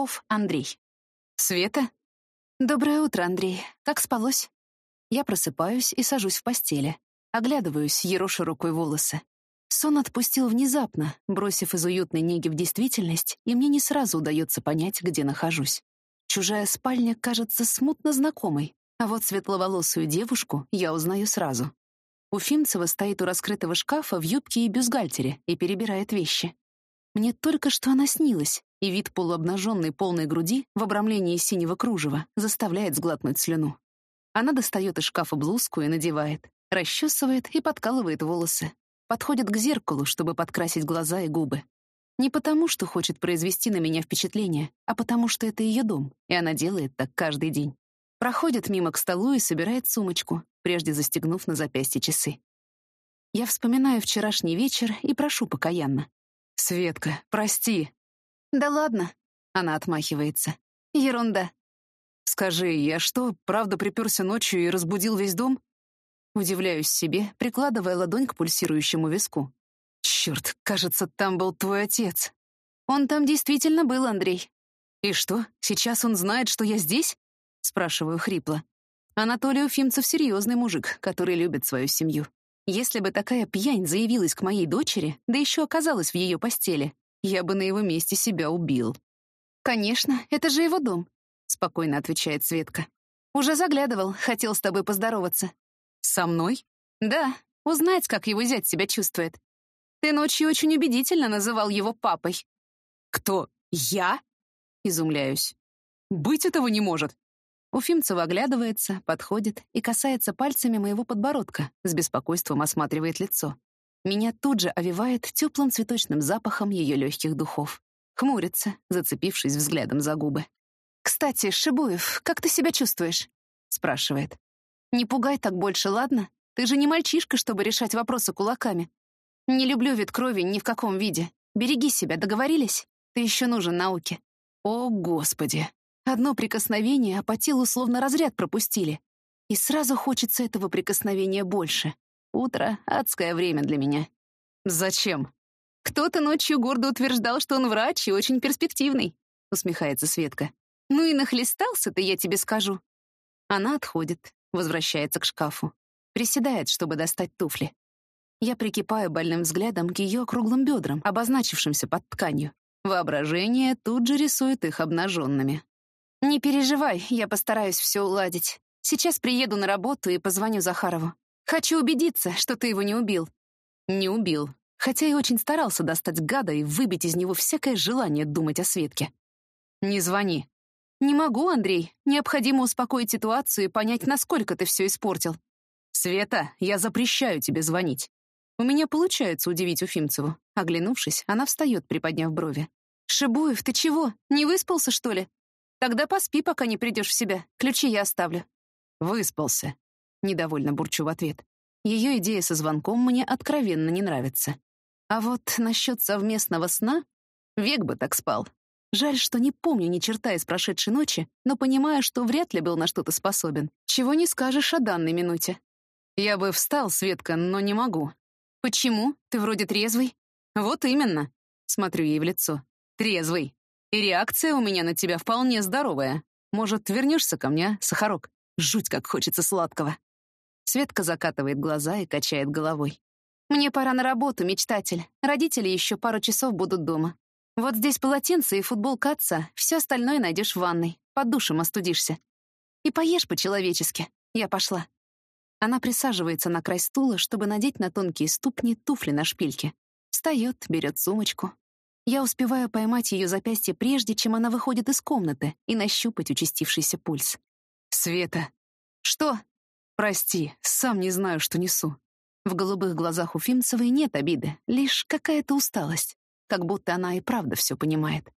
Пов Андрей. «Света?» «Доброе утро, Андрей. Как спалось?» Я просыпаюсь и сажусь в постели. Оглядываюсь, ерошу рукой волосы. Сон отпустил внезапно, бросив из уютной неги в действительность, и мне не сразу удается понять, где нахожусь. Чужая спальня кажется смутно знакомой, а вот светловолосую девушку я узнаю сразу. Уфимцева стоит у раскрытого шкафа в юбке и бюстгальтере и перебирает вещи. Мне только что она снилась, и вид полуобнаженной полной груди в обрамлении синего кружева заставляет сглотнуть слюну. Она достает из шкафа блузку и надевает, расчесывает и подкалывает волосы. Подходит к зеркалу, чтобы подкрасить глаза и губы. Не потому, что хочет произвести на меня впечатление, а потому, что это ее дом, и она делает так каждый день. Проходит мимо к столу и собирает сумочку, прежде застегнув на запястье часы. Я вспоминаю вчерашний вечер и прошу покаянно. «Светка, прости». «Да ладно», — она отмахивается. «Ерунда». «Скажи, я что, правда приперся ночью и разбудил весь дом?» Удивляюсь себе, прикладывая ладонь к пульсирующему виску. «Черт, кажется, там был твой отец». «Он там действительно был, Андрей». «И что, сейчас он знает, что я здесь?» Спрашиваю хрипло. Анатолий Уфимцев серьезный мужик, который любит свою семью. Если бы такая пьянь заявилась к моей дочери, да еще оказалась в ее постели, я бы на его месте себя убил. «Конечно, это же его дом», — спокойно отвечает Светка. «Уже заглядывал, хотел с тобой поздороваться». «Со мной?» «Да, узнать, как его зять себя чувствует. Ты ночью очень убедительно называл его папой». «Кто? Я?» Изумляюсь. «Быть этого не может». Уфимцева оглядывается, подходит и касается пальцами моего подбородка, с беспокойством осматривает лицо. Меня тут же овивает теплым цветочным запахом ее легких духов. Хмурится, зацепившись взглядом за губы. «Кстати, Шибуев, как ты себя чувствуешь?» — спрашивает. «Не пугай так больше, ладно? Ты же не мальчишка, чтобы решать вопросы кулаками. Не люблю вид крови ни в каком виде. Береги себя, договорились? Ты еще нужен науке». «О, Господи!» Одно прикосновение, а по телу словно разряд пропустили. И сразу хочется этого прикосновения больше. Утро — адское время для меня. «Зачем?» «Кто-то ночью гордо утверждал, что он врач и очень перспективный», — усмехается Светка. «Ну и нахлестался ты, я тебе скажу». Она отходит, возвращается к шкафу. Приседает, чтобы достать туфли. Я прикипаю больным взглядом к ее круглым бедрам, обозначившимся под тканью. Воображение тут же рисует их обнаженными. «Не переживай, я постараюсь все уладить. Сейчас приеду на работу и позвоню Захарову. Хочу убедиться, что ты его не убил». Не убил, хотя и очень старался достать гада и выбить из него всякое желание думать о Светке. «Не звони». «Не могу, Андрей. Необходимо успокоить ситуацию и понять, насколько ты все испортил». «Света, я запрещаю тебе звонить». У меня получается удивить Уфимцеву. Оглянувшись, она встает, приподняв брови. «Шибуев, ты чего? Не выспался, что ли? Тогда поспи, пока не придешь в себя. Ключи я оставлю». «Выспался», — недовольно бурчу в ответ. Ее идея со звонком мне откровенно не нравится. А вот насчет совместного сна век бы так спал. Жаль, что не помню ни черта из прошедшей ночи, но понимаю, что вряд ли был на что-то способен. Чего не скажешь о данной минуте. Я бы встал, Светка, но не могу. Почему? Ты вроде трезвый. Вот именно. Смотрю ей в лицо. Трезвый. И реакция у меня на тебя вполне здоровая. Может, вернешься ко мне, Сахарок? Жуть, как хочется сладкого. Светка закатывает глаза и качает головой. «Мне пора на работу, мечтатель. Родители еще пару часов будут дома. Вот здесь полотенце и футболка отца, все остальное найдешь в ванной. Под душем остудишься. И поешь по-человечески. Я пошла». Она присаживается на край стула, чтобы надеть на тонкие ступни туфли на шпильке. Встает, берет сумочку, я успеваю поймать ее запястье прежде, чем она выходит из комнаты, и нащупать участившийся пульс. «Света!» «Что?» «Прости, сам не знаю, что несу». В голубых глазах у Фимцевой нет обиды, лишь какая-то усталость, как будто она и правда все понимает.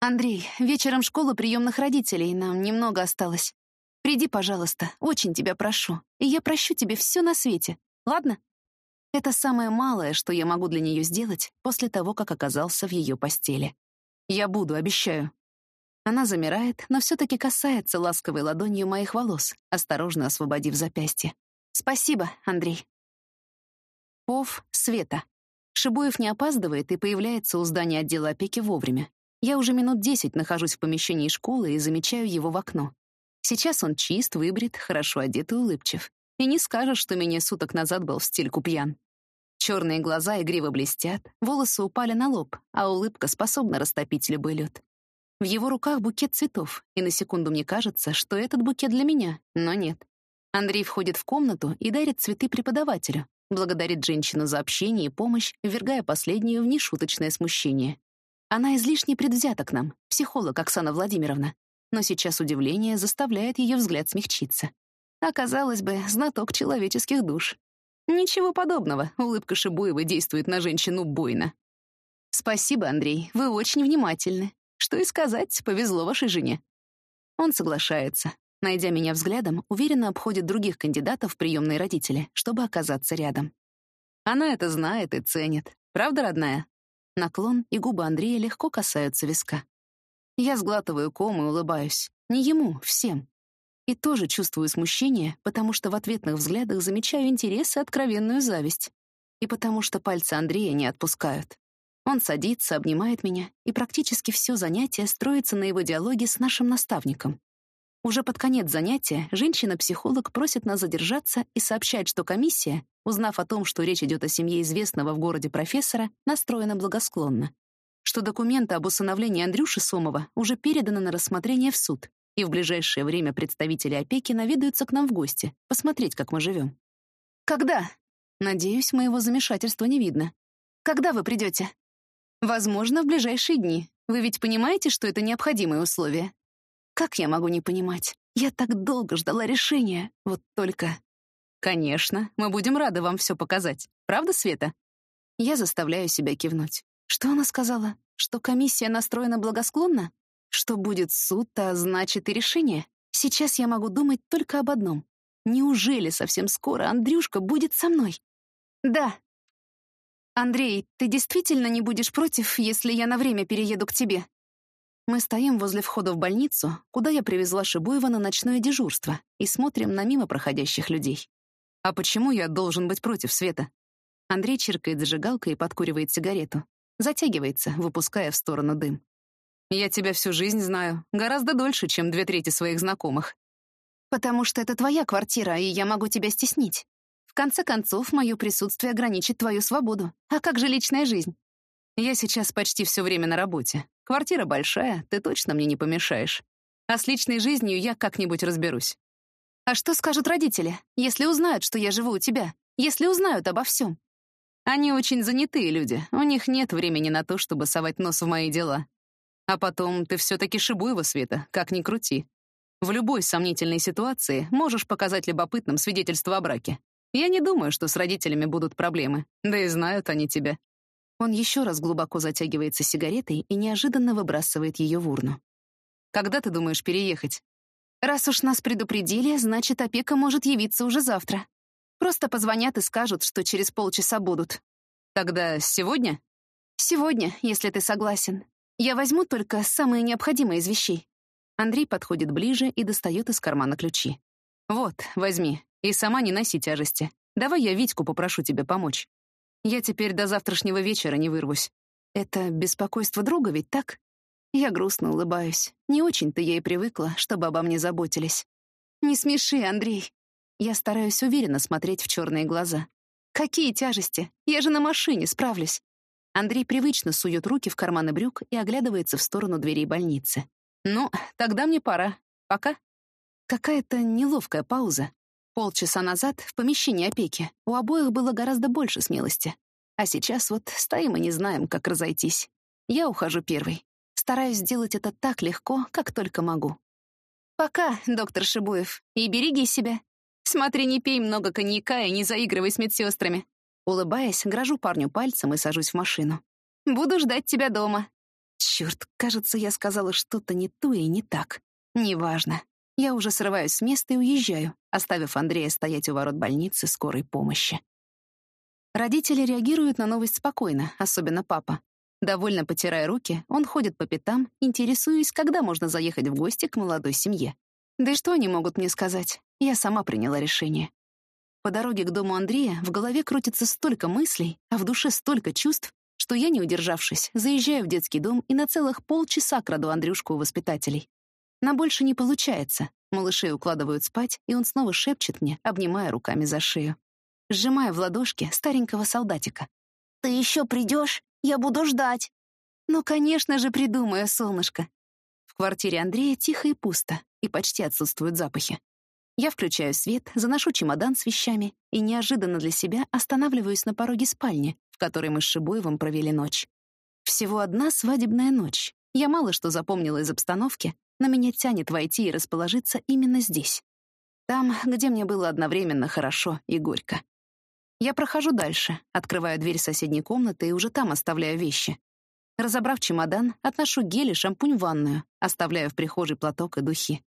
«Андрей, вечером школа приемных родителей, нам немного осталось. Приди, пожалуйста, очень тебя прошу, и я прощу тебе все на свете, ладно?» Это самое малое, что я могу для нее сделать после того, как оказался в ее постели. Я буду, обещаю. Она замирает, но все-таки касается ласковой ладонью моих волос, осторожно освободив запястье. Спасибо, Андрей. Пов Света. Шибуев не опаздывает и появляется у здания отдела опеки вовремя. Я уже минут десять нахожусь в помещении школы и замечаю его в окно. Сейчас он чист, выбрит, хорошо одет и улыбчив. И не скажешь, что меня суток назад был в стильку пьян. Черные глаза игриво блестят, волосы упали на лоб, а улыбка способна растопить любой лед. В его руках букет цветов, и на секунду мне кажется, что этот букет для меня, но нет. Андрей входит в комнату и дарит цветы преподавателю, благодарит женщину за общение и помощь, ввергая последнюю в нешуточное смущение. Она излишне предвзята к нам, психолог Оксана Владимировна, но сейчас удивление заставляет ее взгляд смягчиться. Оказалось бы, знаток человеческих душ. Ничего подобного, улыбка Шибуева действует на женщину буйно. «Спасибо, Андрей, вы очень внимательны. Что и сказать, повезло вашей жене». Он соглашается. Найдя меня взглядом, уверенно обходит других кандидатов в приемные родители, чтобы оказаться рядом. Она это знает и ценит. Правда, родная? Наклон, и губы Андрея легко касаются виска. Я сглатываю ком и улыбаюсь. Не ему, всем. И тоже чувствую смущение, потому что в ответных взглядах замечаю интерес и откровенную зависть. И потому что пальцы Андрея не отпускают. Он садится, обнимает меня, и практически все занятие строится на его диалоге с нашим наставником. Уже под конец занятия женщина-психолог просит нас задержаться и сообщает, что комиссия, узнав о том, что речь идет о семье известного в городе профессора, настроена благосклонно. Что документы об усыновлении Андрюши Сомова уже переданы на рассмотрение в суд, и в ближайшее время представители опеки наведаются к нам в гости, посмотреть, как мы живем. «Когда?» Надеюсь, моего замешательства не видно. «Когда вы придете?» «Возможно, в ближайшие дни. Вы ведь понимаете, что это необходимое условие?» Как я могу не понимать? Я так долго ждала решения, вот только... Конечно, мы будем рады вам все показать. Правда, Света? Я заставляю себя кивнуть. Что она сказала? Что комиссия настроена благосклонно? Что будет суд, а значит и решение? Сейчас я могу думать только об одном. Неужели совсем скоро Андрюшка будет со мной? Да. Андрей, ты действительно не будешь против, если я на время перееду к тебе? Мы стоим возле входа в больницу, куда я привезла Шибуева на ночное дежурство, и смотрим на мимо проходящих людей. А почему я должен быть против света? Андрей чиркает зажигалкой и подкуривает сигарету. Затягивается, выпуская в сторону дым. Я тебя всю жизнь знаю, гораздо дольше, чем две трети своих знакомых. Потому что это твоя квартира, и я могу тебя стеснить. В конце концов, мое присутствие ограничит твою свободу. А как же личная жизнь? Я сейчас почти все время на работе. Квартира большая, ты точно мне не помешаешь. А с личной жизнью я как-нибудь разберусь. А что скажут родители, если узнают, что я живу у тебя? Если узнают обо всем? Они очень занятые люди, у них нет времени на то, чтобы совать нос в мои дела. А потом ты все-таки Шибуева, Света, как ни крути. В любой сомнительной ситуации можешь показать любопытным свидетельство о браке. Я не думаю, что с родителями будут проблемы, да и знают они тебя. Он еще раз глубоко затягивается сигаретой и неожиданно выбрасывает ее в урну. «Когда ты думаешь переехать?» «Раз уж нас предупредили, значит, опека может явиться уже завтра. Просто позвонят и скажут, что через полчаса будут». «Тогда сегодня?» «Сегодня, если ты согласен. Я возьму только самые необходимые из вещей». Андрей подходит ближе и достает из кармана ключи. «Вот, возьми. И сама не носи тяжести. Давай я Витьку попрошу тебе помочь». Я теперь до завтрашнего вечера не вырвусь. Это беспокойство друга ведь так? Я грустно улыбаюсь. Не очень-то я и привыкла, чтобы обо мне заботились. Не смеши, Андрей. Я стараюсь уверенно смотреть в черные глаза. Какие тяжести? Я же на машине справлюсь. Андрей привычно сует руки в карманы брюк и оглядывается в сторону дверей больницы. Ну, тогда мне пора. Пока. Какая-то неловкая пауза. Полчаса назад в помещении опеки у обоих было гораздо больше смелости. А сейчас вот стоим и не знаем, как разойтись. Я ухожу первой. Стараюсь сделать это так легко, как только могу. Пока, доктор Шибуев, и береги себя. Смотри, не пей много коньяка и не заигрывай с медсестрами. Улыбаясь, грожу парню пальцем и сажусь в машину. Буду ждать тебя дома. Черт, кажется, я сказала что-то не то и не так. Неважно. Я уже срываюсь с места и уезжаю, оставив Андрея стоять у ворот больницы скорой помощи. Родители реагируют на новость спокойно, особенно папа. Довольно потирая руки, он ходит по пятам, интересуясь, когда можно заехать в гости к молодой семье. Да и что они могут мне сказать? Я сама приняла решение. По дороге к дому Андрея в голове крутится столько мыслей, а в душе столько чувств, что я, не удержавшись, заезжаю в детский дом и на целых полчаса краду Андрюшку у воспитателей. На больше не получается. Малышей укладывают спать, и он снова шепчет мне, обнимая руками за шею. Сжимая в ладошке старенького солдатика. «Ты еще придешь? Я буду ждать!» «Ну, конечно же, придумаю, солнышко!» В квартире Андрея тихо и пусто, и почти отсутствуют запахи. Я включаю свет, заношу чемодан с вещами и неожиданно для себя останавливаюсь на пороге спальни, в которой мы с Шибуевым провели ночь. Всего одна свадебная ночь. Я мало что запомнила из обстановки, но меня тянет войти и расположиться именно здесь. Там, где мне было одновременно хорошо и горько. Я прохожу дальше, открываю дверь соседней комнаты и уже там оставляю вещи. Разобрав чемодан, отношу гель и шампунь в ванную, оставляю в прихожей платок и духи.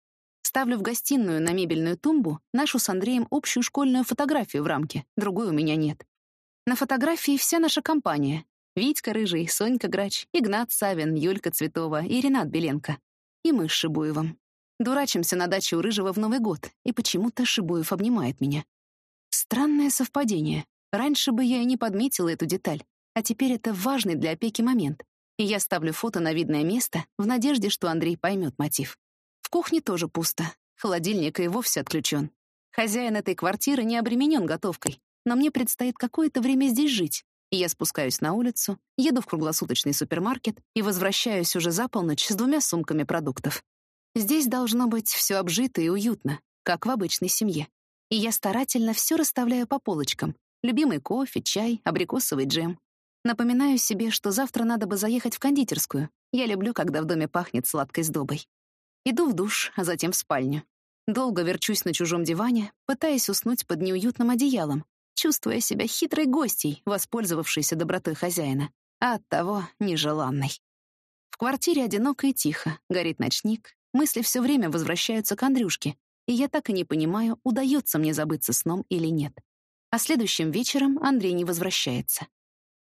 Ставлю в гостиную на мебельную тумбу нашу с Андреем общую школьную фотографию в рамке, другой у меня нет. На фотографии вся наша компания. Витька Рыжий, Сонька Грач, Игнат Савин, Юлька Цветова и Ренат Беленко. И мы с Шибуевым. Дурачимся на даче у Рыжего в Новый год, и почему-то Шибуев обнимает меня. Странное совпадение. Раньше бы я и не подметила эту деталь, а теперь это важный для опеки момент. И я ставлю фото на видное место в надежде, что Андрей поймет мотив. В кухне тоже пусто. Холодильник и вовсе отключен. Хозяин этой квартиры не обременен готовкой, но мне предстоит какое-то время здесь жить. Я спускаюсь на улицу, еду в круглосуточный супермаркет и возвращаюсь уже за полночь с двумя сумками продуктов. Здесь должно быть все обжито и уютно, как в обычной семье и я старательно все расставляю по полочкам. Любимый кофе, чай, абрикосовый джем. Напоминаю себе, что завтра надо бы заехать в кондитерскую. Я люблю, когда в доме пахнет сладкой сдобой. Иду в душ, а затем в спальню. Долго верчусь на чужом диване, пытаясь уснуть под неуютным одеялом, чувствуя себя хитрой гостьей, воспользовавшейся добротой хозяина, а оттого нежеланной. В квартире одиноко и тихо, горит ночник, мысли все время возвращаются к Андрюшке, и я так и не понимаю, удается мне забыться сном или нет. А следующим вечером Андрей не возвращается.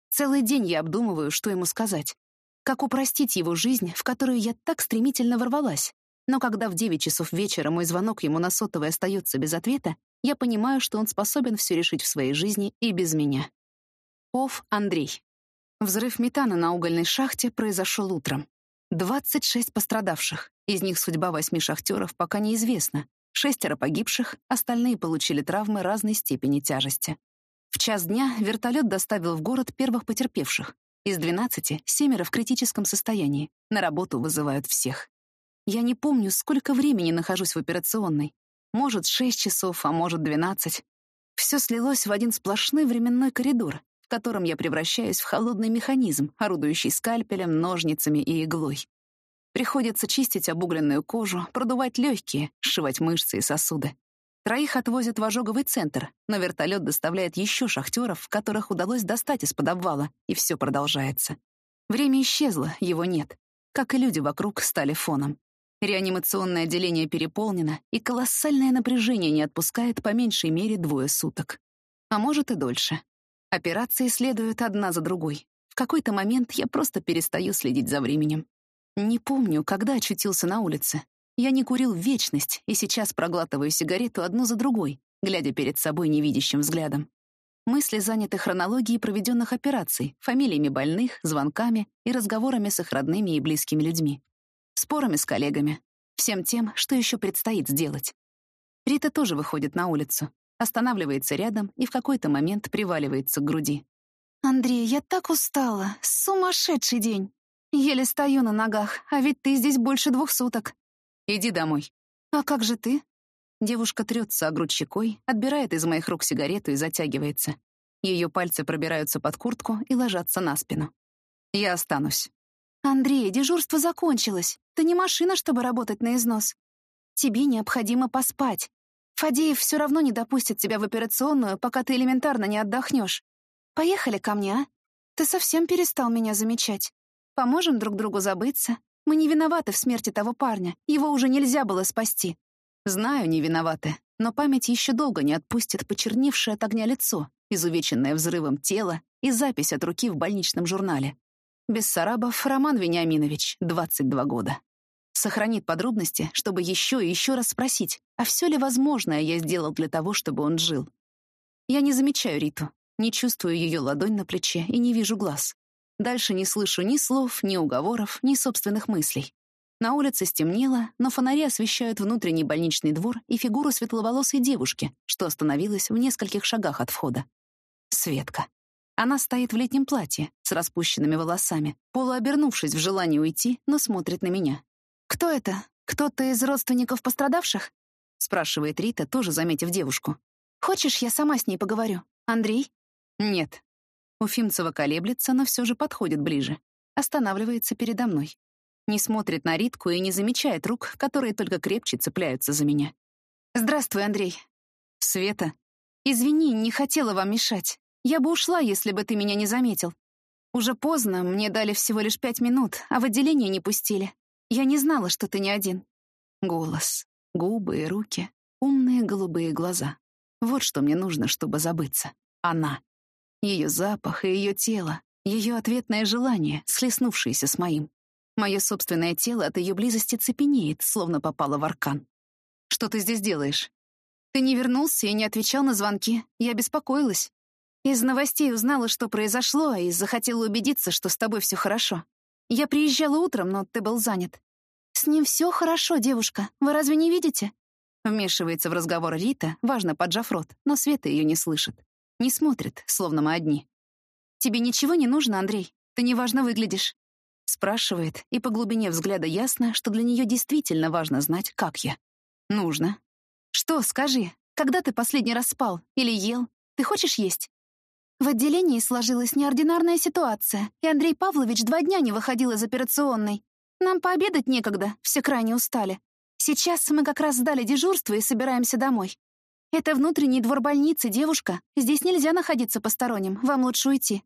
Целый день я обдумываю, что ему сказать. Как упростить его жизнь, в которую я так стремительно ворвалась. Но когда в 9 часов вечера мой звонок ему на сотовый остается без ответа, я понимаю, что он способен все решить в своей жизни и без меня. Ов Андрей. Взрыв метана на угольной шахте произошел утром. 26 пострадавших, из них судьба восьми шахтеров пока неизвестна, Шестеро погибших, остальные получили травмы разной степени тяжести. В час дня вертолет доставил в город первых потерпевших. Из 12 семеро в критическом состоянии. На работу вызывают всех. Я не помню, сколько времени нахожусь в операционной. Может, 6 часов, а может, 12. Все слилось в один сплошной временной коридор, в котором я превращаюсь в холодный механизм, орудующий скальпелем, ножницами и иглой. Приходится чистить обугленную кожу, продувать легкие, сшивать мышцы и сосуды. Троих отвозят в ожоговый центр, но вертолет доставляет еще шахтеров, которых удалось достать из-под обвала, и все продолжается. Время исчезло, его нет. Как и люди вокруг стали фоном. Реанимационное отделение переполнено, и колоссальное напряжение не отпускает по меньшей мере двое суток. А может и дольше. Операции следуют одна за другой. В какой-то момент я просто перестаю следить за временем. Не помню, когда очутился на улице. Я не курил вечность, и сейчас проглатываю сигарету одну за другой, глядя перед собой невидящим взглядом. Мысли заняты хронологией проведенных операций, фамилиями больных, звонками и разговорами с их родными и близкими людьми. Спорами с коллегами. Всем тем, что еще предстоит сделать. Рита тоже выходит на улицу, останавливается рядом и в какой-то момент приваливается к груди. «Андрей, я так устала. Сумасшедший день!» Еле стою на ногах, а ведь ты здесь больше двух суток. Иди домой. А как же ты? Девушка трется о грудь щекой, отбирает из моих рук сигарету и затягивается. Ее пальцы пробираются под куртку и ложатся на спину. Я останусь. Андрей, дежурство закончилось. Ты не машина, чтобы работать на износ. Тебе необходимо поспать. Фадеев все равно не допустит тебя в операционную, пока ты элементарно не отдохнешь. Поехали ко мне, а? Ты совсем перестал меня замечать. Поможем друг другу забыться. Мы не виноваты в смерти того парня. Его уже нельзя было спасти. Знаю, не виноваты. Но память еще долго не отпустит почерневшее от огня лицо, изувеченное взрывом тело и запись от руки в больничном журнале. Бессарабов Роман Вениаминович, 22 года. Сохранит подробности, чтобы еще и еще раз спросить, а все ли возможное я сделал для того, чтобы он жил. Я не замечаю Риту, не чувствую ее ладонь на плече и не вижу глаз. Дальше не слышу ни слов, ни уговоров, ни собственных мыслей. На улице стемнело, но фонари освещают внутренний больничный двор и фигуру светловолосой девушки, что остановилась в нескольких шагах от входа. Светка. Она стоит в летнем платье, с распущенными волосами, полуобернувшись в желании уйти, но смотрит на меня. «Кто это? Кто-то из родственников пострадавших?» — спрашивает Рита, тоже заметив девушку. «Хочешь, я сама с ней поговорю? Андрей?» «Нет». Уфимцева колеблется, но все же подходит ближе. Останавливается передо мной. Не смотрит на Ритку и не замечает рук, которые только крепче цепляются за меня. «Здравствуй, Андрей». «Света». «Извини, не хотела вам мешать. Я бы ушла, если бы ты меня не заметил. Уже поздно, мне дали всего лишь пять минут, а в отделение не пустили. Я не знала, что ты не один». Голос, губы и руки, умные голубые глаза. Вот что мне нужно, чтобы забыться. Она. Ее запах и ее тело, ее ответное желание, слеснувшееся с моим. Мое собственное тело от ее близости цепенеет, словно попало в аркан. «Что ты здесь делаешь?» «Ты не вернулся и не отвечал на звонки. Я беспокоилась. Из новостей узнала, что произошло, и захотела убедиться, что с тобой все хорошо. Я приезжала утром, но ты был занят». «С ним все хорошо, девушка. Вы разве не видите?» Вмешивается в разговор Рита, важно поджав рот, но Света ее не слышит. Не смотрит, словно мы одни. «Тебе ничего не нужно, Андрей. Ты неважно выглядишь. Спрашивает, и по глубине взгляда ясно, что для нее действительно важно знать, как я. Нужно. Что, скажи, когда ты последний раз спал или ел? Ты хочешь есть? В отделении сложилась неординарная ситуация, и Андрей Павлович два дня не выходил из операционной. Нам пообедать некогда, все крайне устали. Сейчас мы как раз сдали дежурство и собираемся домой. Это внутренний двор больницы, девушка. Здесь нельзя находиться посторонним, вам лучше уйти.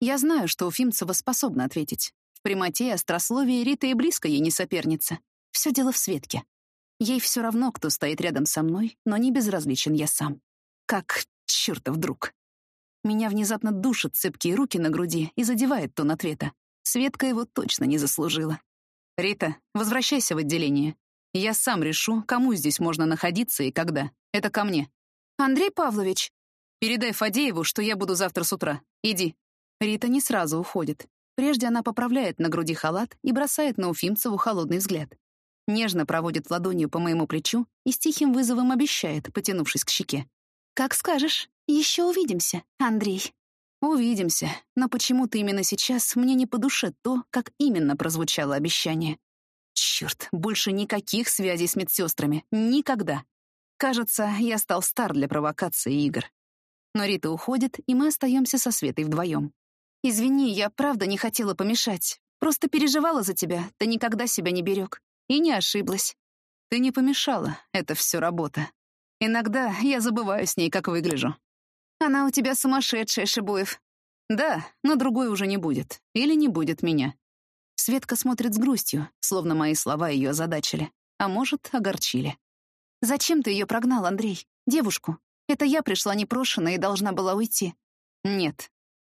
Я знаю, что Уфимцева способна ответить. В прямоте и острословии Рита и близко ей не соперница. Все дело в Светке. Ей все равно, кто стоит рядом со мной, но не безразличен я сам. Как чертов друг. Меня внезапно душат цепкие руки на груди и задевает тон ответа. Светка его точно не заслужила. «Рита, возвращайся в отделение. Я сам решу, кому здесь можно находиться и когда. Это ко мне». «Андрей Павлович». «Передай Фадееву, что я буду завтра с утра. Иди». Рита не сразу уходит. Прежде она поправляет на груди халат и бросает на Уфимцеву холодный взгляд. Нежно проводит ладонью по моему плечу и с тихим вызовом обещает, потянувшись к щеке. «Как скажешь. Еще увидимся, Андрей». «Увидимся, но почему-то именно сейчас мне не по душе то, как именно прозвучало обещание. Черт, больше никаких связей с медсестрами. Никогда. Кажется, я стал стар для провокации игр. Но Рита уходит, и мы остаемся со Светой вдвоем. «Извини, я правда не хотела помешать. Просто переживала за тебя, ты никогда себя не берег. И не ошиблась. Ты не помешала, это все работа. Иногда я забываю с ней, как выгляжу. Она у тебя сумасшедшая, Шибуев. Да, но другой уже не будет. Или не будет меня. Светка смотрит с грустью, словно мои слова ее озадачили. А может, огорчили. «Зачем ты ее прогнал, Андрей? Девушку? Это я пришла непрошена и должна была уйти». «Нет,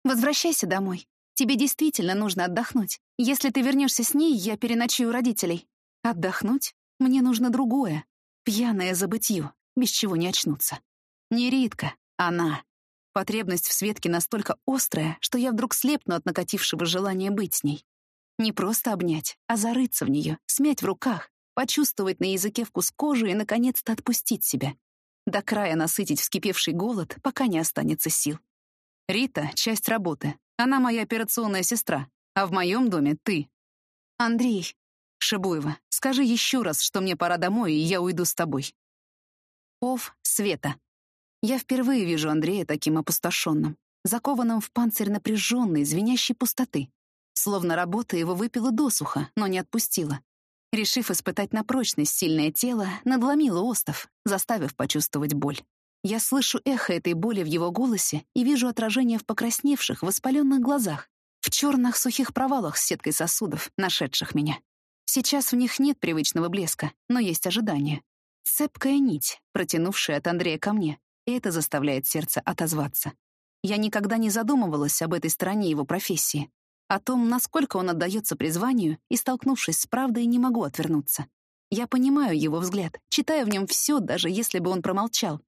Возвращайся домой. Тебе действительно нужно отдохнуть. Если ты вернешься с ней, я переночую у родителей. Отдохнуть? Мне нужно другое. Пьяное забытье, без чего не очнуться. Не Ритка, она. Потребность в Светке настолько острая, что я вдруг слепну от накатившего желания быть с ней. Не просто обнять, а зарыться в нее, смять в руках, почувствовать на языке вкус кожи и, наконец-то, отпустить себя. До края насытить вскипевший голод, пока не останется сил. Рита — часть работы. Она моя операционная сестра. А в моем доме ты. Андрей. Шибуева, скажи еще раз, что мне пора домой, и я уйду с тобой. Ов, Света. Я впервые вижу Андрея таким опустошенным, закованным в панцирь напряженной, звенящей пустоты. Словно работа его выпила досуха, но не отпустила. Решив испытать на прочность сильное тело, надломила остов, заставив почувствовать боль. Я слышу эхо этой боли в его голосе и вижу отражение в покрасневших, воспаленных глазах, в черных сухих провалах с сеткой сосудов, нашедших меня. Сейчас в них нет привычного блеска, но есть ожидание. Цепкая нить, протянувшая от Андрея ко мне, это заставляет сердце отозваться. Я никогда не задумывалась об этой стороне его профессии, о том, насколько он отдается призванию, и, столкнувшись с правдой, не могу отвернуться. Я понимаю его взгляд, читаю в нем все, даже если бы он промолчал,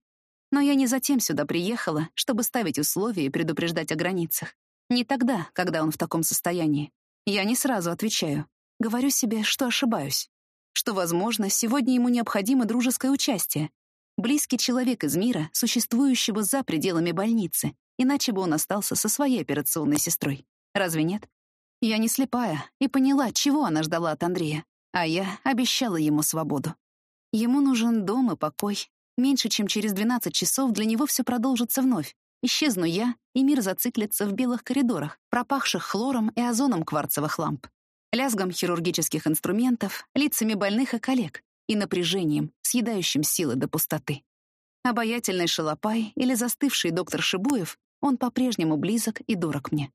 но я не затем сюда приехала, чтобы ставить условия и предупреждать о границах. Не тогда, когда он в таком состоянии. Я не сразу отвечаю. Говорю себе, что ошибаюсь. Что, возможно, сегодня ему необходимо дружеское участие. Близкий человек из мира, существующего за пределами больницы, иначе бы он остался со своей операционной сестрой. Разве нет? Я не слепая и поняла, чего она ждала от Андрея, а я обещала ему свободу. Ему нужен дом и покой. Меньше чем через 12 часов для него все продолжится вновь. Исчезну я, и мир зациклится в белых коридорах, пропахших хлором и озоном кварцевых ламп, лязгом хирургических инструментов, лицами больных и коллег и напряжением, съедающим силы до пустоты. Обаятельный шалопай или застывший доктор Шибуев, он по-прежнему близок и дорог мне.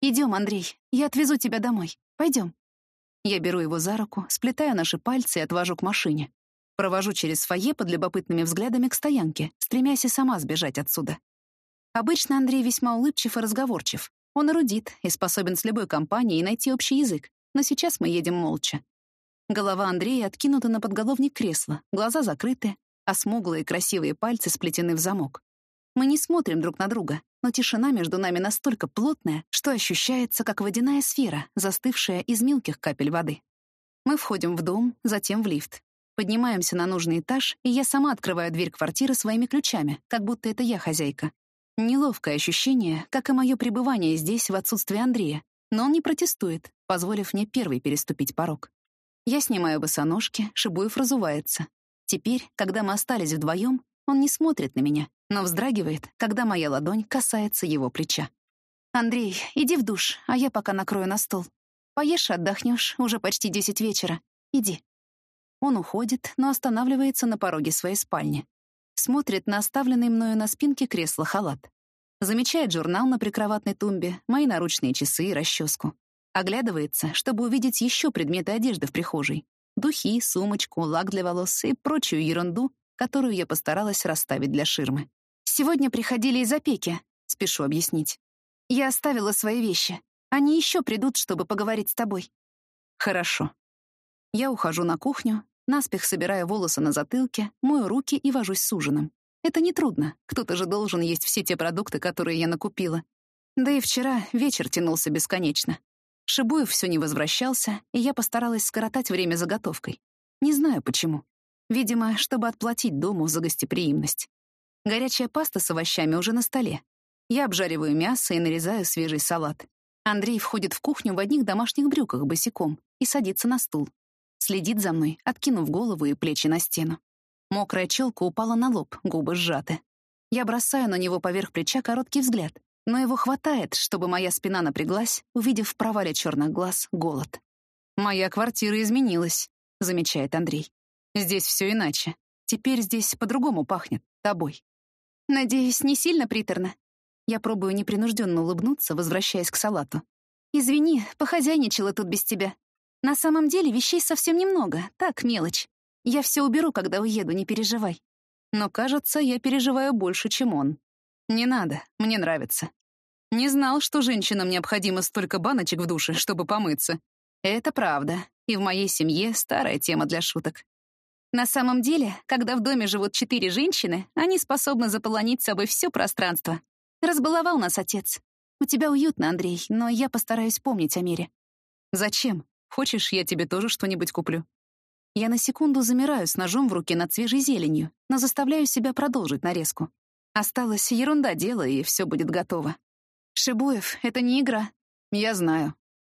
«Идем, Андрей, я отвезу тебя домой. Пойдем». Я беру его за руку, сплетаю наши пальцы и отвожу к машине. Провожу через фойе под любопытными взглядами к стоянке, стремясь и сама сбежать отсюда. Обычно Андрей весьма улыбчив и разговорчив. Он эрудит и способен с любой компанией найти общий язык, но сейчас мы едем молча. Голова Андрея откинута на подголовник кресла, глаза закрыты, а смуглые красивые пальцы сплетены в замок. Мы не смотрим друг на друга, но тишина между нами настолько плотная, что ощущается, как водяная сфера, застывшая из мелких капель воды. Мы входим в дом, затем в лифт. Поднимаемся на нужный этаж, и я сама открываю дверь квартиры своими ключами, как будто это я хозяйка. Неловкое ощущение, как и мое пребывание здесь в отсутствие Андрея, но он не протестует, позволив мне первой переступить порог. Я снимаю босоножки, Шибуев разувается. Теперь, когда мы остались вдвоем, он не смотрит на меня, но вздрагивает, когда моя ладонь касается его плеча. «Андрей, иди в душ, а я пока накрою на стол. Поешь отдохнешь, уже почти десять вечера. Иди». Он уходит, но останавливается на пороге своей спальни. Смотрит на оставленный мною на спинке кресла халат. Замечает журнал на прикроватной тумбе, мои наручные часы и расческу. Оглядывается, чтобы увидеть еще предметы одежды в прихожей. Духи, сумочку, лак для волос и прочую ерунду, которую я постаралась расставить для ширмы. «Сегодня приходили из опеки», — спешу объяснить. «Я оставила свои вещи. Они еще придут, чтобы поговорить с тобой». «Хорошо». Я ухожу на кухню, наспех собираю волосы на затылке, мою руки и вожусь с ужином. Это нетрудно. Кто-то же должен есть все те продукты, которые я накупила. Да и вчера вечер тянулся бесконечно. Шибуев все не возвращался, и я постаралась скоротать время заготовкой. Не знаю почему. Видимо, чтобы отплатить дому за гостеприимность. Горячая паста с овощами уже на столе. Я обжариваю мясо и нарезаю свежий салат. Андрей входит в кухню в одних домашних брюках босиком и садится на стул. Следит за мной, откинув голову и плечи на стену. Мокрая челка упала на лоб, губы сжаты. Я бросаю на него поверх плеча короткий взгляд, но его хватает, чтобы моя спина напряглась, увидев в провале черных глаз голод. «Моя квартира изменилась», — замечает Андрей. «Здесь все иначе. Теперь здесь по-другому пахнет. Тобой». «Надеюсь, не сильно приторно?» Я пробую непринужденно улыбнуться, возвращаясь к салату. «Извини, похозяйничала тут без тебя. На самом деле вещей совсем немного, так, мелочь. Я все уберу, когда уеду, не переживай. Но, кажется, я переживаю больше, чем он. Не надо, мне нравится. Не знал, что женщинам необходимо столько баночек в душе, чтобы помыться. Это правда, и в моей семье старая тема для шуток. На самом деле, когда в доме живут четыре женщины, они способны заполонить собой все пространство. Разбаловал нас отец. У тебя уютно, Андрей, но я постараюсь помнить о мире. Зачем? Хочешь, я тебе тоже что-нибудь куплю? Я на секунду замираю с ножом в руке над свежей зеленью, но заставляю себя продолжить нарезку. Осталась ерунда дела, и все будет готово. Шибуев, это не игра. Я знаю.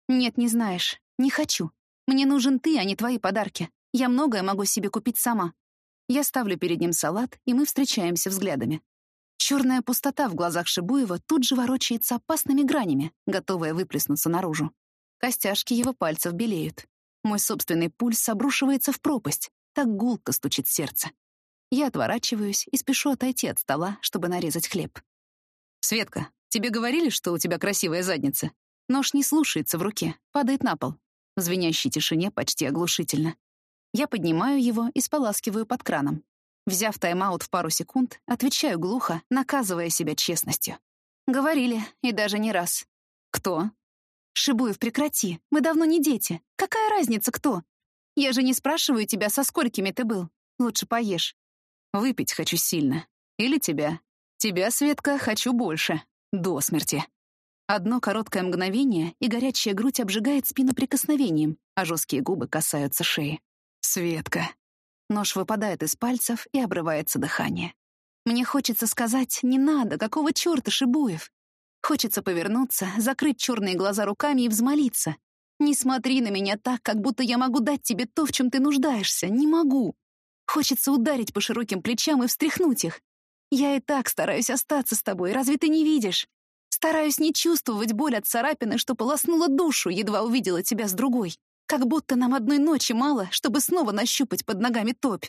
Нет, не знаешь. Не хочу. Мне нужен ты, а не твои подарки. Я многое могу себе купить сама. Я ставлю перед ним салат, и мы встречаемся взглядами. Черная пустота в глазах Шибуева тут же ворочается опасными гранями, готовая выплеснуться наружу. Костяшки его пальцев белеют. Мой собственный пульс обрушивается в пропасть. Так гулко стучит сердце. Я отворачиваюсь и спешу отойти от стола, чтобы нарезать хлеб. «Светка, тебе говорили, что у тебя красивая задница?» Нож не слушается в руке, падает на пол. В звенящей тишине почти оглушительно. Я поднимаю его и споласкиваю под краном. Взяв тайм-аут в пару секунд, отвечаю глухо, наказывая себя честностью. Говорили, и даже не раз. «Кто?» «Шибуев, прекрати. Мы давно не дети. Какая разница, кто? Я же не спрашиваю тебя, со сколькими ты был. Лучше поешь. Выпить хочу сильно. Или тебя. Тебя, Светка, хочу больше. До смерти». Одно короткое мгновение, и горячая грудь обжигает спину прикосновением, а жесткие губы касаются шеи. Светка. Нож выпадает из пальцев и обрывается дыхание. Мне хочется сказать «не надо, какого черта, Шибуев?» Хочется повернуться, закрыть черные глаза руками и взмолиться. «Не смотри на меня так, как будто я могу дать тебе то, в чем ты нуждаешься. Не могу!» Хочется ударить по широким плечам и встряхнуть их. Я и так стараюсь остаться с тобой, разве ты не видишь? Стараюсь не чувствовать боль от царапины, что полоснула душу, едва увидела тебя с другой. Как будто нам одной ночи мало, чтобы снова нащупать под ногами топь.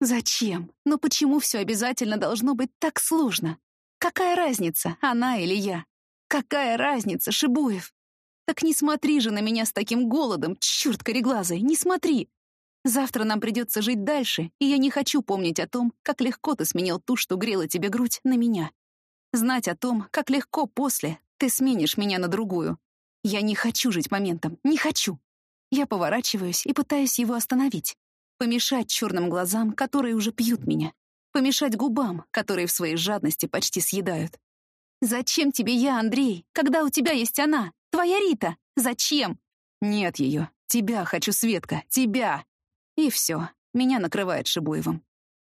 Зачем? Но почему все обязательно должно быть так сложно? Какая разница, она или я? Какая разница, Шибуев? Так не смотри же на меня с таким голодом, черт кореглазый, не смотри. Завтра нам придется жить дальше, и я не хочу помнить о том, как легко ты сменил ту, что грела тебе грудь, на меня. Знать о том, как легко после ты сменишь меня на другую. Я не хочу жить моментом, не хочу. Я поворачиваюсь и пытаюсь его остановить. Помешать черным глазам, которые уже пьют меня. Помешать губам, которые в своей жадности почти съедают. «Зачем тебе я, Андрей, когда у тебя есть она, твоя Рита? Зачем?» «Нет ее. Тебя хочу, Светка, тебя!» И все. Меня накрывает Шибуевым.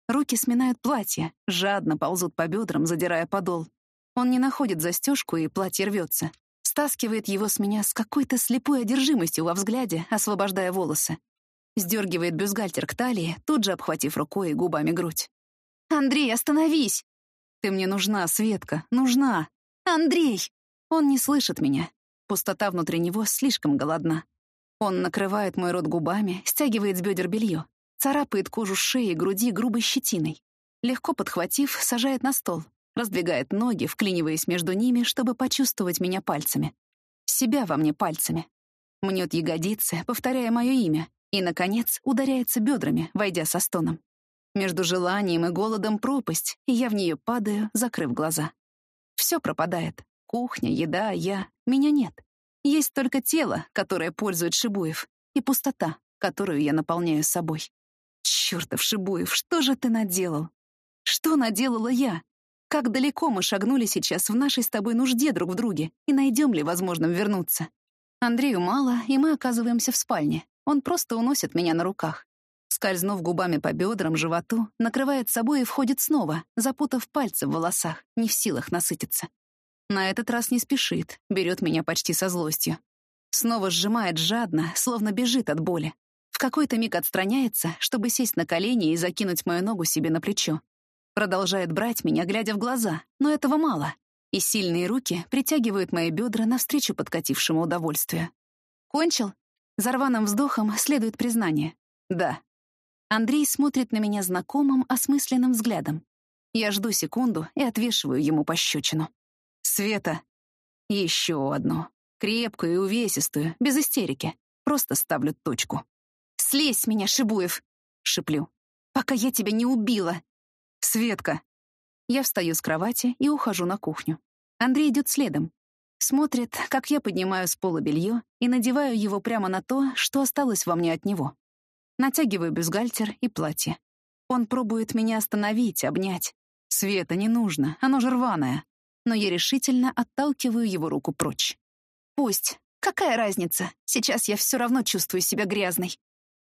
Руки сминают платье, жадно ползут по бедрам, задирая подол. Он не находит застежку, и платье рвется. Стаскивает его с меня с какой-то слепой одержимостью во взгляде, освобождая волосы. Сдергивает бюстгальтер к талии, тут же обхватив рукой и губами грудь. «Андрей, остановись!» «Ты мне нужна, Светка, нужна!» «Андрей!» Он не слышит меня. Пустота внутри него слишком голодна. Он накрывает мой рот губами, стягивает с бедер белье, царапает кожу шеи и груди грубой щетиной. Легко подхватив, сажает на стол, раздвигает ноги, вклиниваясь между ними, чтобы почувствовать меня пальцами. Себя во мне пальцами. Мнет ягодицы, повторяя мое имя, и, наконец, ударяется бедрами, войдя со стоном. Между желанием и голодом пропасть, и я в нее падаю, закрыв глаза. Все пропадает. Кухня, еда, я. Меня нет. Есть только тело, которое пользует Шибуев, и пустота, которую я наполняю собой. Чёртов Шибуев, что же ты наделал? Что наделала я? Как далеко мы шагнули сейчас в нашей с тобой нужде друг в друге, и найдем ли возможным вернуться? Андрею мало, и мы оказываемся в спальне. Он просто уносит меня на руках. Скользнув губами по бедрам, животу, накрывает собой и входит снова, запутав пальцы в волосах, не в силах насытиться. На этот раз не спешит, берет меня почти со злостью. Снова сжимает жадно, словно бежит от боли. В какой-то миг отстраняется, чтобы сесть на колени и закинуть мою ногу себе на плечо. Продолжает брать меня, глядя в глаза, но этого мало. И сильные руки притягивают мои бедра навстречу подкатившему удовольствию. «Кончил?» За рваным вздохом следует признание. «Да». Андрей смотрит на меня знакомым, осмысленным взглядом. Я жду секунду и отвешиваю ему пощечину. «Света!» Еще одну. Крепкую и увесистую, без истерики. Просто ставлю точку. «Слезь с меня, Шибуев!» — шиплю. «Пока я тебя не убила!» «Светка!» Я встаю с кровати и ухожу на кухню. Андрей идет следом, Смотрит, как я поднимаю с пола белье и надеваю его прямо на то, что осталось во мне от него. Натягиваю бюстгальтер и платье. Он пробует меня остановить, обнять. Света не нужно, оно же рваное. Но я решительно отталкиваю его руку прочь. Пусть. Какая разница? Сейчас я все равно чувствую себя грязной.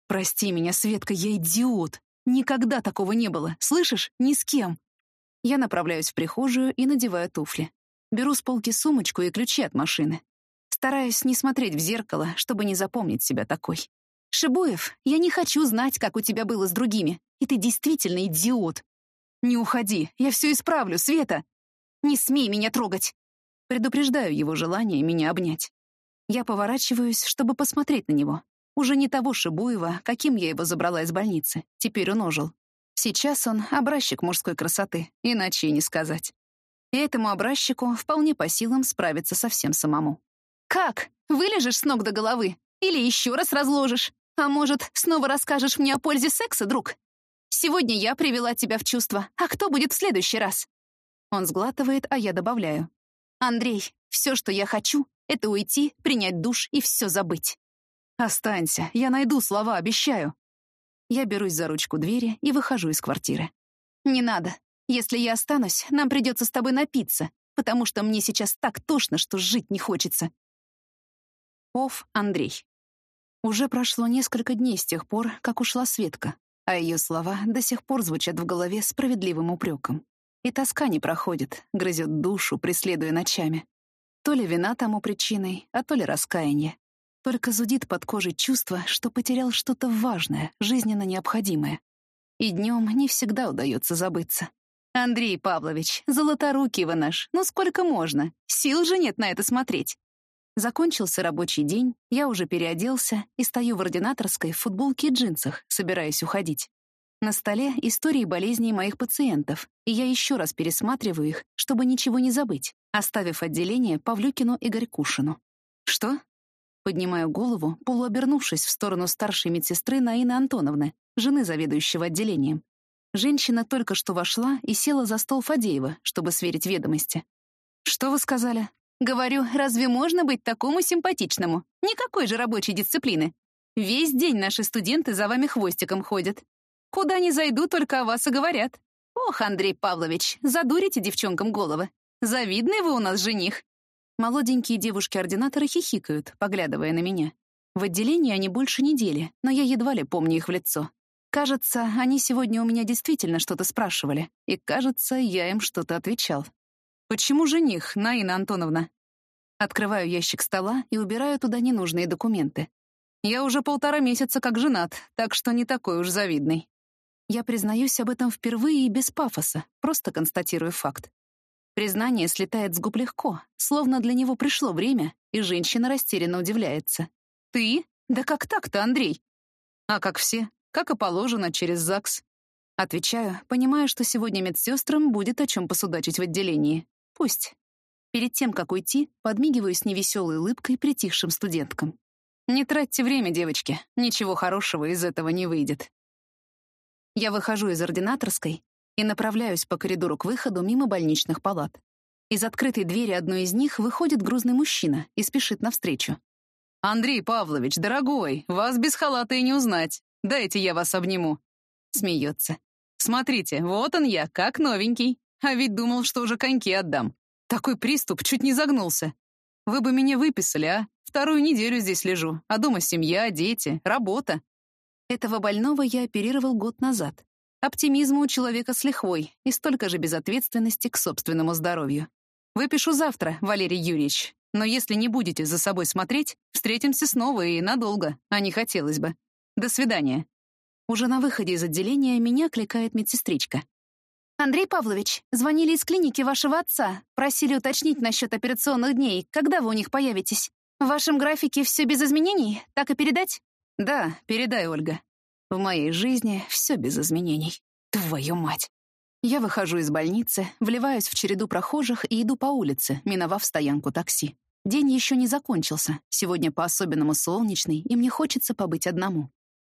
Прости меня, Светка, я идиот. Никогда такого не было, слышишь? Ни с кем. Я направляюсь в прихожую и надеваю туфли. Беру с полки сумочку и ключи от машины. Стараюсь не смотреть в зеркало, чтобы не запомнить себя такой. «Шибуев, я не хочу знать, как у тебя было с другими, и ты действительно идиот. Не уходи, я все исправлю, Света. Не смей меня трогать!» Предупреждаю его желание меня обнять. Я поворачиваюсь, чтобы посмотреть на него. Уже не того Шибуева, каким я его забрала из больницы. Теперь он ожил. Сейчас он образчик мужской красоты, иначе и не сказать и этому образчику вполне по силам справиться совсем самому. «Как? Вылежишь с ног до головы? Или еще раз разложишь? А может, снова расскажешь мне о пользе секса, друг? Сегодня я привела тебя в чувство, а кто будет в следующий раз?» Он сглатывает, а я добавляю. «Андрей, все, что я хочу, это уйти, принять душ и все забыть». «Останься, я найду слова, обещаю». Я берусь за ручку двери и выхожу из квартиры. «Не надо. Если я останусь, нам придется с тобой напиться, потому что мне сейчас так тошно, что жить не хочется. Оф, Андрей. Уже прошло несколько дней с тех пор, как ушла Светка, а ее слова до сих пор звучат в голове справедливым упреком. И тоска не проходит, грызет душу, преследуя ночами. То ли вина тому причиной, а то ли раскаяние. Только зудит под кожей чувство, что потерял что-то важное, жизненно необходимое. И днем не всегда удается забыться. «Андрей Павлович, золоторукий вы наш, ну сколько можно? Сил же нет на это смотреть». Закончился рабочий день, я уже переоделся и стою в ординаторской в футболке и джинсах, собираясь уходить. На столе истории болезней моих пациентов, и я еще раз пересматриваю их, чтобы ничего не забыть, оставив отделение Павлюкину и Горькушину. «Что?» Поднимаю голову, полуобернувшись в сторону старшей медсестры Наины Антоновны, жены заведующего отделением. Женщина только что вошла и села за стол Фадеева, чтобы сверить ведомости. «Что вы сказали?» «Говорю, разве можно быть такому симпатичному? Никакой же рабочей дисциплины. Весь день наши студенты за вами хвостиком ходят. Куда ни зайду, только о вас и говорят. Ох, Андрей Павлович, задурите девчонкам головы. Завидный вы у нас жених». Молоденькие девушки-ординаторы хихикают, поглядывая на меня. В отделении они больше недели, но я едва ли помню их в лицо. Кажется, они сегодня у меня действительно что-то спрашивали, и, кажется, я им что-то отвечал. «Почему жених, Наина Антоновна?» Открываю ящик стола и убираю туда ненужные документы. Я уже полтора месяца как женат, так что не такой уж завидный. Я признаюсь об этом впервые и без пафоса, просто констатирую факт. Признание слетает с губ легко, словно для него пришло время, и женщина растерянно удивляется. «Ты? Да как так-то, Андрей?» «А как все, как и положено, через ЗАГС». Отвечаю, понимая, что сегодня медсестрам будет о чем посудачить в отделении. Пусть. Перед тем, как уйти, подмигиваю с невеселой улыбкой притихшим студенткам. «Не тратьте время, девочки, ничего хорошего из этого не выйдет». Я выхожу из ординаторской и направляюсь по коридору к выходу мимо больничных палат. Из открытой двери одной из них выходит грузный мужчина и спешит навстречу. «Андрей Павлович, дорогой, вас без халата и не узнать. Дайте я вас обниму». Смеется. «Смотрите, вот он я, как новенький. А ведь думал, что уже коньки отдам. Такой приступ чуть не загнулся. Вы бы меня выписали, а? Вторую неделю здесь лежу, а дома семья, дети, работа. Этого больного я оперировал год назад. Оптимизма у человека с лихвой и столько же безответственности к собственному здоровью. Выпишу завтра, Валерий Юрьевич. Но если не будете за собой смотреть, встретимся снова и надолго, а не хотелось бы. До свидания. Уже на выходе из отделения меня кликает медсестричка. «Андрей Павлович, звонили из клиники вашего отца. Просили уточнить насчет операционных дней. Когда вы у них появитесь? В вашем графике все без изменений? Так и передать?» «Да, передай, Ольга. В моей жизни все без изменений. Твою мать. Я выхожу из больницы, вливаюсь в череду прохожих и иду по улице, миновав стоянку такси. День еще не закончился, сегодня по-особенному солнечный, и мне хочется побыть одному.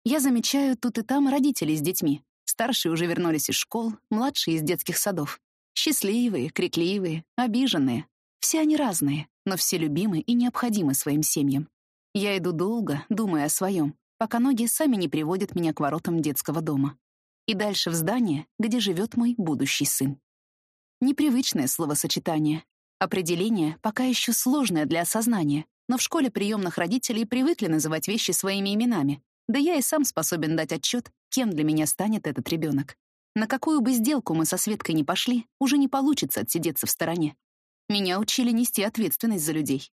Я замечаю тут и там родителей с детьми. Старшие уже вернулись из школ, младшие — из детских садов. Счастливые, крикливые, обиженные. Все они разные, но все любимы и необходимы своим семьям. Я иду долго, думая о своем, пока ноги сами не приводят меня к воротам детского дома. И дальше в здание, где живет мой будущий сын. Непривычное словосочетание. Определение пока еще сложное для осознания, но в школе приемных родителей привыкли называть вещи своими именами. Да я и сам способен дать отчет, кем для меня станет этот ребенок. На какую бы сделку мы со Светкой не пошли, уже не получится отсидеться в стороне. Меня учили нести ответственность за людей.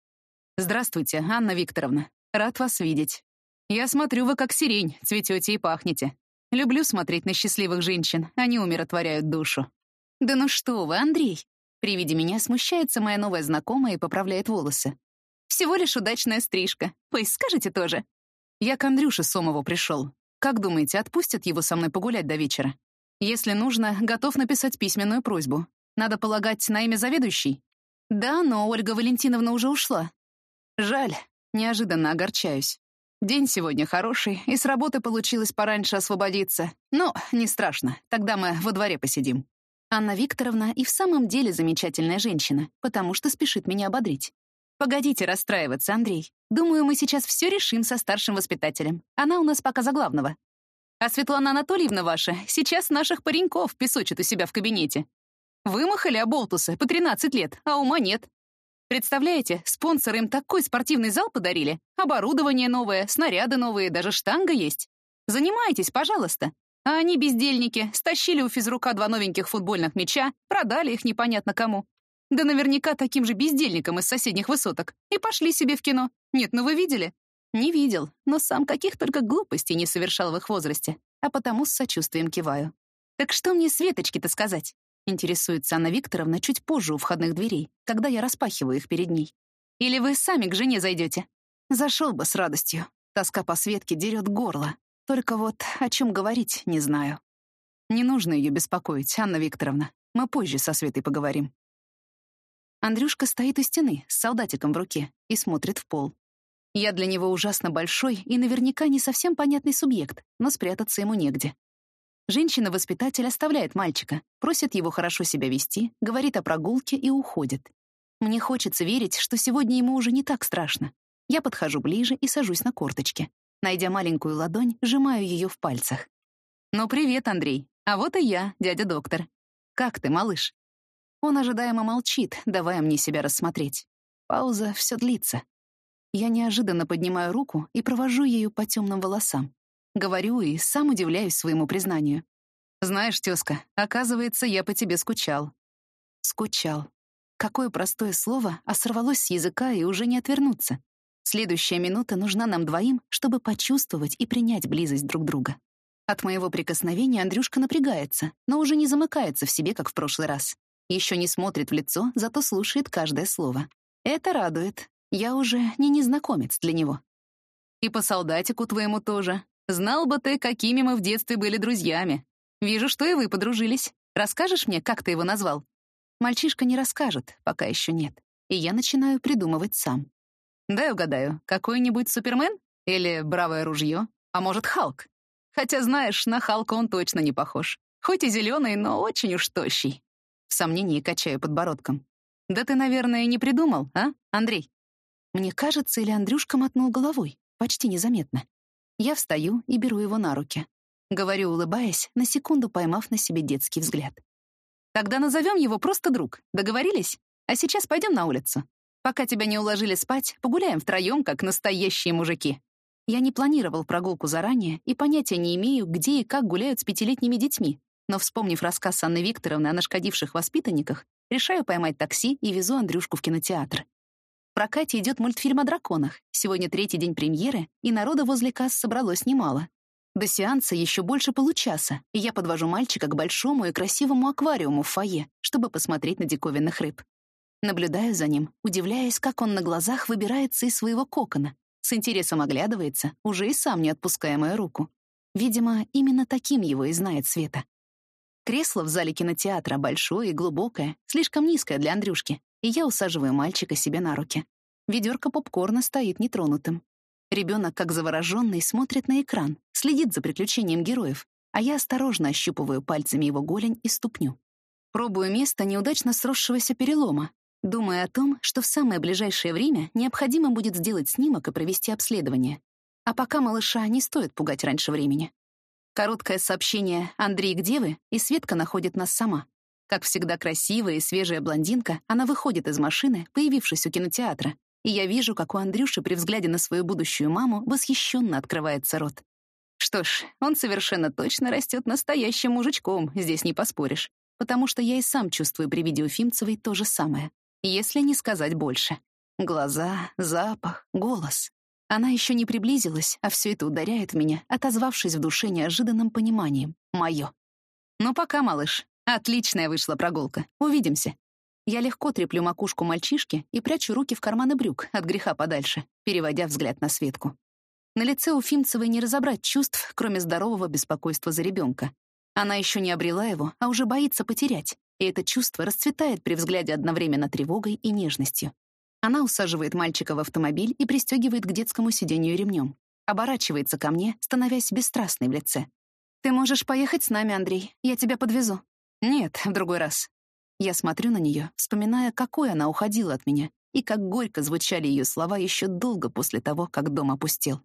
«Здравствуйте, Анна Викторовна. Рад вас видеть. Я смотрю, вы как сирень, цветете и пахнете. Люблю смотреть на счастливых женщин, они умиротворяют душу. Да ну что вы, Андрей? При виде меня смущается моя новая знакомая и поправляет волосы. Всего лишь удачная стрижка. Ой, скажете тоже. Я к Андрюше Сомову пришел. Как думаете, отпустят его со мной погулять до вечера? Если нужно, готов написать письменную просьбу. Надо полагать на имя заведующей? Да, но Ольга Валентиновна уже ушла. Жаль, неожиданно огорчаюсь. День сегодня хороший, и с работы получилось пораньше освободиться. Но не страшно, тогда мы во дворе посидим. Анна Викторовна и в самом деле замечательная женщина, потому что спешит меня ободрить. Погодите расстраиваться, Андрей. Думаю, мы сейчас все решим со старшим воспитателем. Она у нас пока за главного. А Светлана Анатольевна ваша сейчас наших пареньков песочит у себя в кабинете. Вымахали оболтусы по 13 лет, а ума нет. Представляете, спонсоры им такой спортивный зал подарили, оборудование новое, снаряды новые, даже штанга есть. Занимайтесь, пожалуйста. А они, бездельники, стащили у физрука два новеньких футбольных мяча, продали их непонятно кому. Да наверняка таким же бездельникам из соседних высоток. И пошли себе в кино. Нет, ну вы видели? Не видел, но сам каких только глупостей не совершал в их возрасте. А потому с сочувствием киваю. Так что мне Светочке-то сказать? Интересуется Анна Викторовна чуть позже у входных дверей, когда я распахиваю их перед ней. Или вы сами к жене зайдете? Зашел бы с радостью. Тоска по Светке дерет горло. Только вот о чем говорить не знаю. Не нужно ее беспокоить, Анна Викторовна. Мы позже со Светой поговорим. Андрюшка стоит у стены с солдатиком в руке и смотрит в пол. Я для него ужасно большой и наверняка не совсем понятный субъект, но спрятаться ему негде. Женщина-воспитатель оставляет мальчика, просит его хорошо себя вести, говорит о прогулке и уходит. Мне хочется верить, что сегодня ему уже не так страшно. Я подхожу ближе и сажусь на корточки. Найдя маленькую ладонь, сжимаю ее в пальцах. «Ну, привет, Андрей. А вот и я, дядя доктор. Как ты, малыш?» Он ожидаемо молчит, давая мне себя рассмотреть. Пауза все длится. Я неожиданно поднимаю руку и провожу ею по темным волосам. Говорю и сам удивляюсь своему признанию. «Знаешь, тезка, оказывается, я по тебе скучал». Скучал. Какое простое слово, а сорвалось с языка и уже не отвернуться. Следующая минута нужна нам двоим, чтобы почувствовать и принять близость друг друга. От моего прикосновения Андрюшка напрягается, но уже не замыкается в себе, как в прошлый раз. Еще не смотрит в лицо, зато слушает каждое слово. Это радует. Я уже не незнакомец для него. И по солдатику твоему тоже. Знал бы ты, какими мы в детстве были друзьями. Вижу, что и вы подружились. Расскажешь мне, как ты его назвал? Мальчишка не расскажет, пока еще нет. И я начинаю придумывать сам. Дай угадаю, какой-нибудь Супермен? Или Бравое ружье? А может, Халк? Хотя, знаешь, на Халка он точно не похож. Хоть и зеленый, но очень уж тощий. В сомнении качаю подбородком. Да ты, наверное, не придумал, а, Андрей? Мне кажется, или Андрюшка мотнул головой, почти незаметно. Я встаю и беру его на руки. Говорю, улыбаясь, на секунду поймав на себе детский взгляд. Тогда назовем его просто друг. Договорились? А сейчас пойдем на улицу. Пока тебя не уложили спать, погуляем втроем, как настоящие мужики. Я не планировал прогулку заранее и понятия не имею, где и как гуляют с пятилетними детьми. Но, вспомнив рассказ Анны Викторовны о нашкодивших воспитанниках, решаю поймать такси и везу Андрюшку в кинотеатр прокате идет мультфильм о драконах. Сегодня третий день премьеры, и народа возле касс собралось немало. До сеанса еще больше получаса, и я подвожу мальчика к большому и красивому аквариуму в фойе, чтобы посмотреть на диковинных рыб. Наблюдаю за ним, удивляясь, как он на глазах выбирается из своего кокона, с интересом оглядывается, уже и сам не отпуская мою руку. Видимо, именно таким его и знает Света. Кресло в зале кинотеатра большое и глубокое, слишком низкое для Андрюшки, и я усаживаю мальчика себе на руки. Ведерко попкорна стоит нетронутым. Ребенок, как завороженный, смотрит на экран, следит за приключением героев, а я осторожно ощупываю пальцами его голень и ступню. Пробую место неудачно сросшегося перелома, думая о том, что в самое ближайшее время необходимо будет сделать снимок и провести обследование. А пока малыша не стоит пугать раньше времени. Короткое сообщение «Андрей, где вы?» и Светка находит нас сама. Как всегда красивая и свежая блондинка, она выходит из машины, появившись у кинотеатра, и я вижу, как у Андрюши при взгляде на свою будущую маму восхищенно открывается рот. Что ж, он совершенно точно растет настоящим мужичком, здесь не поспоришь, потому что я и сам чувствую при виде Уфимцевой то же самое, если не сказать больше. Глаза, запах, голос. Она еще не приблизилась, а все это ударяет меня, отозвавшись в душе неожиданным пониманием. Мое. Ну пока, малыш, Отличная вышла прогулка. Увидимся. Я легко треплю макушку мальчишки и прячу руки в карманы брюк от греха подальше, переводя взгляд на Светку. На лице у Фимцевой не разобрать чувств, кроме здорового беспокойства за ребенка. Она еще не обрела его, а уже боится потерять, и это чувство расцветает при взгляде одновременно тревогой и нежностью. Она усаживает мальчика в автомобиль и пристегивает к детскому сиденью ремнем. Оборачивается ко мне, становясь бесстрастной в лице. «Ты можешь поехать с нами, Андрей. Я тебя подвезу. Нет, в другой раз. Я смотрю на нее, вспоминая, какой она уходила от меня, и как горько звучали ее слова еще долго после того, как дом опустел.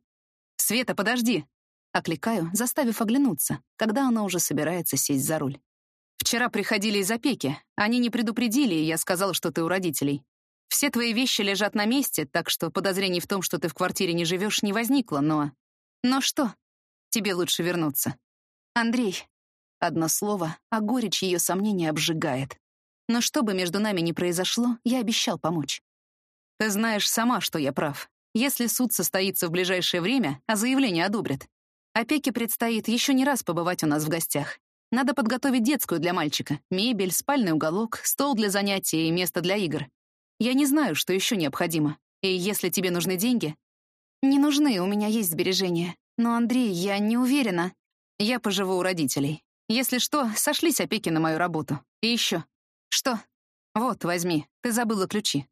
«Света, подожди!» Окликаю, заставив оглянуться, когда она уже собирается сесть за руль. Вчера приходили из опеки. Они не предупредили, и я сказал, что ты у родителей. Все твои вещи лежат на месте, так что подозрений в том, что ты в квартире не живешь, не возникло, но... Но что? Тебе лучше вернуться. Андрей. Одно слово, а горечь ее сомнений обжигает. Но что бы между нами ни произошло, я обещал помочь. Ты знаешь сама, что я прав. Если суд состоится в ближайшее время, а заявление одобрят, опеке предстоит еще не раз побывать у нас в гостях. Надо подготовить детскую для мальчика, мебель, спальный уголок, стол для занятий и место для игр. Я не знаю, что еще необходимо. И если тебе нужны деньги... Не нужны, у меня есть сбережения. Но, Андрей, я не уверена. Я поживу у родителей. Если что, сошлись опеки на мою работу. И еще. Что? Вот, возьми. Ты забыла ключи.